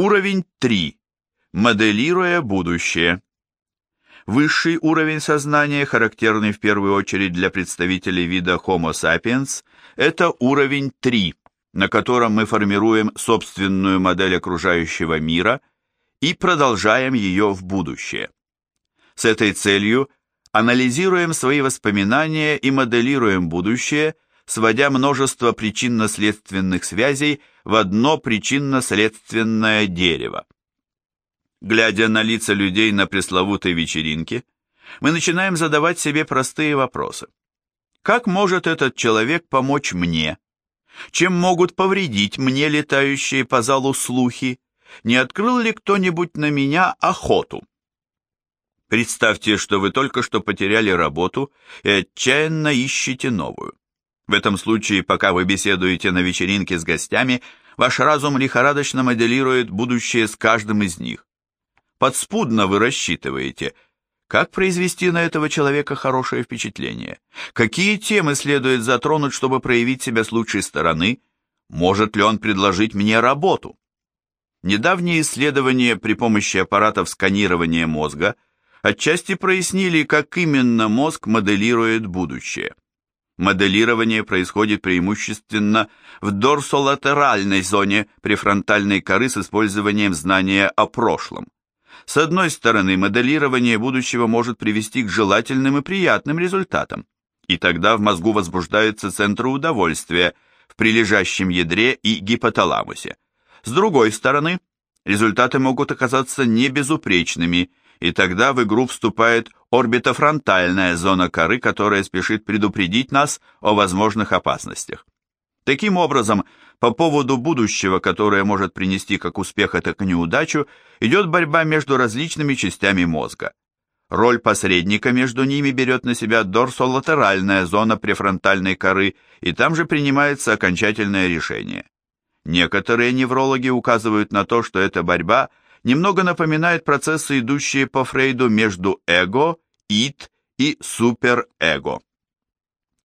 Уровень 3. Моделируя будущее. Высший уровень сознания, характерный в первую очередь для представителей вида Homo sapiens, это уровень 3, на котором мы формируем собственную модель окружающего мира и продолжаем ее в будущее. С этой целью анализируем свои воспоминания и моделируем будущее, сводя множество причинно-следственных связей в одно причинно-следственное дерево. Глядя на лица людей на пресловутой вечеринке, мы начинаем задавать себе простые вопросы. Как может этот человек помочь мне? Чем могут повредить мне летающие по залу слухи? Не открыл ли кто-нибудь на меня охоту? Представьте, что вы только что потеряли работу и отчаянно ищете новую. В этом случае, пока вы беседуете на вечеринке с гостями, ваш разум лихорадочно моделирует будущее с каждым из них. Подспудно вы рассчитываете, как произвести на этого человека хорошее впечатление, какие темы следует затронуть, чтобы проявить себя с лучшей стороны, может ли он предложить мне работу. Недавние исследования при помощи аппаратов сканирования мозга – отчасти прояснили, как именно мозг моделирует будущее. Моделирование происходит преимущественно в дорсолатеральной зоне префронтальной коры с использованием знания о прошлом. С одной стороны, моделирование будущего может привести к желательным и приятным результатам, и тогда в мозгу возбуждаются центры удовольствия в прилежащем ядре и гипоталамусе. С другой стороны, результаты могут оказаться не безупречными и тогда в игру вступает орбитофронтальная зона коры, которая спешит предупредить нас о возможных опасностях. Таким образом, по поводу будущего, которое может принести как успех, так и неудачу, идет борьба между различными частями мозга. Роль посредника между ними берет на себя дорсолатеральная зона префронтальной коры, и там же принимается окончательное решение. Некоторые неврологи указывают на то, что эта борьба – немного напоминает процессы, идущие по Фрейду между эго, ид и суперэго.